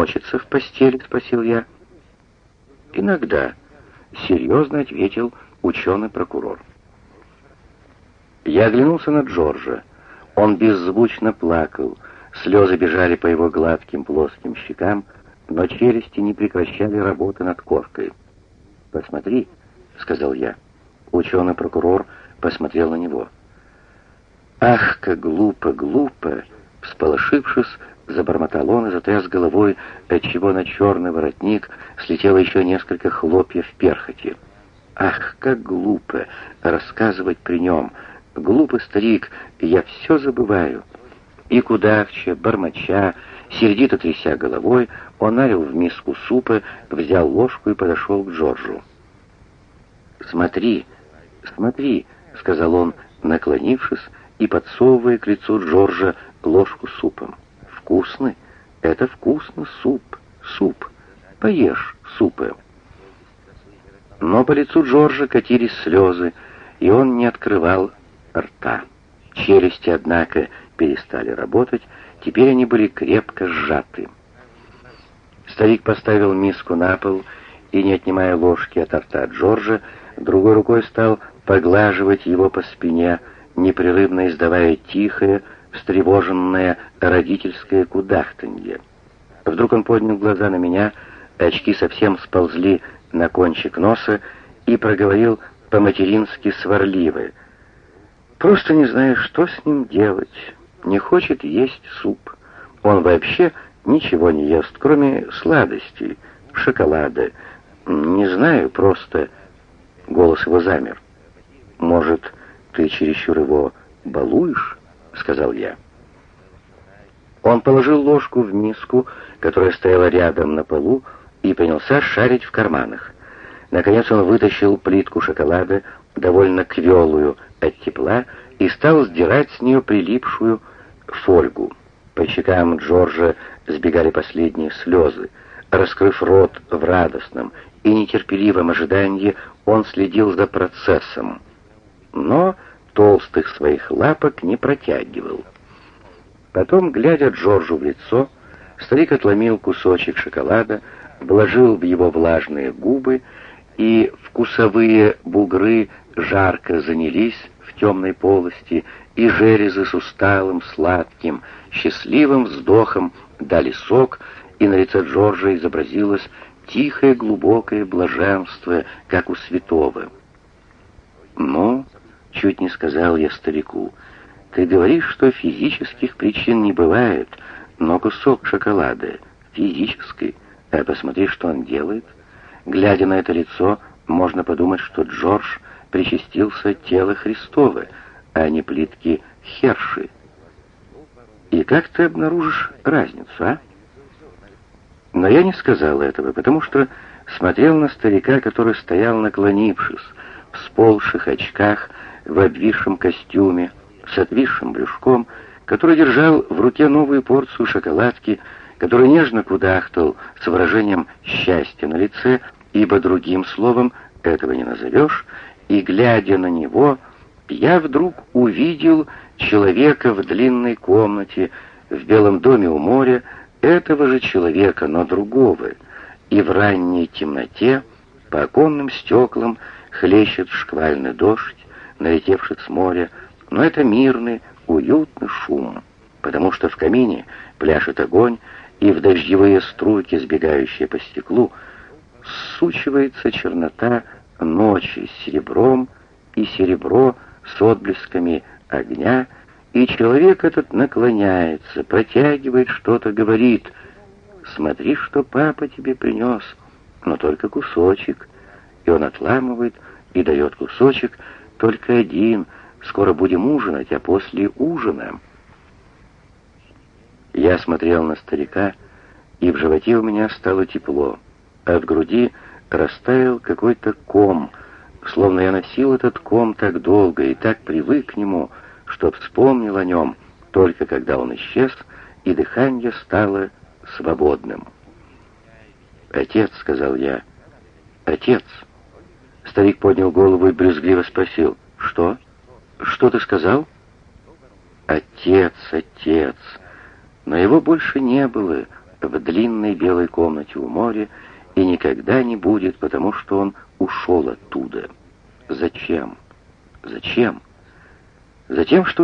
мочится в постели?» — спросил я. «Иногда», — серьезно ответил ученый-прокурор. Я оглянулся на Джорджа. Он беззвучно плакал, слезы бежали по его гладким плоским щекам, но челюсти не прекращали работы над коркой. «Посмотри», — сказал я. Ученый-прокурор посмотрел на него. «Ах, как глупо, глупо!» Всполошившись, забормотал он и затряс головой, отчего на черный воротник слетело еще несколько хлопьев перхоти. «Ах, как глупо рассказывать при нем! Глупый старик, я все забываю!» И кудахча, бормоча, сердито тряся головой, он налил в миску супа, взял ложку и подошел к Джорджу. «Смотри, смотри», — сказал он, наклонившись и подсовывая к лицу Джорджа ложку супом. «Вкусный? Это вкусно, суп, суп. Поешь супы». Но по лицу Джорджа катились слезы, и он не открывал рта. Челюсти, однако, перестали работать, теперь они были крепко сжаты. Старик поставил миску на пол и, не отнимая ложки от рта Джорджа, другой рукой стал поглаживать его по спине, непрерывно издавая тихое, встревоженное родительское кудахтанье. Вдруг он поднял глаза на меня, очки совсем сползли на кончик носа и проговорил по-матерински сварливо. «Просто не знаю, что с ним делать. Не хочет есть суп. Он вообще ничего не ест, кроме сладостей, шоколада. Не знаю, просто...» Голос его замер. «Может, ты чересчур его балуешь?» — сказал я. Он положил ложку в миску, которая стояла рядом на полу, и принялся шарить в карманах. Наконец он вытащил плитку шоколада, довольно квелую от тепла, и стал сдирать с нее прилипшую фольгу. По щекам Джорджа сбегали последние слезы. Раскрыв рот в радостном и нетерпеливом ожидании, он следил за процессом. Но толстых своих лапок не протягивал. Потом, глядя Джорджу в лицо, старик отломил кусочек шоколада, вложил в его влажные губы, и вкусовые бугры жарко занялись в темной полости, и жерезы с усталым, сладким, счастливым вздохом дали сок, и на лице Джорджа изобразилось тихое глубокое блаженство, как у святого. «Ну, — чуть не сказал я старику, — ты говоришь, что физических причин не бывает, но кусок шоколада физический, а посмотри, что он делает. Глядя на это лицо, можно подумать, что Джордж причастился тело Христова, а не плитки Херши. И как ты обнаружишь разницу, а? Но я не сказал этого, потому что смотрел на старика, который стоял наклонившись, в сползших очках, в обвисшем костюме, с отвисшим брюшком, который держал в руке новую порцию шоколадки, который нежно кудахтал с выражением счастья на лице, ибо другим словом этого не назовешь, и, глядя на него, я вдруг увидел человека в длинной комнате, в белом доме у моря, этого же человека, но другого, и в ранней темноте по оконным стеклам хлещет шквальный дождь, налетевший с моря, но это мирный, уютный шум, потому что в камине пляшет огонь, и в дождевые струйки, сбегающие по стеклу, сучивается чернота ночи с серебром, и серебро с отблесками огня, и человек этот наклоняется, протягивает что-то, говорит, «Смотри, что папа тебе принес, но только кусочек». И он отламывает и дает кусочек, только один, скоро будем ужинать, а после ужина... Я смотрел на старика, и в животе у меня стало тепло. От груди растаял какой-то ком, словно я носил этот ком так долго и так привык к нему, что вспомнил о нем только когда он исчез, и дыхание стало свободным. «Отец», — сказал я, — «отец». Старик поднял голову и брюзгливо спросил, «Что? Что ты сказал?» «Отец, отец!» Но его больше не было, в длинной белой комнате у моря и никогда не будет, потому что он ушел оттуда. Зачем? Зачем? Затем, что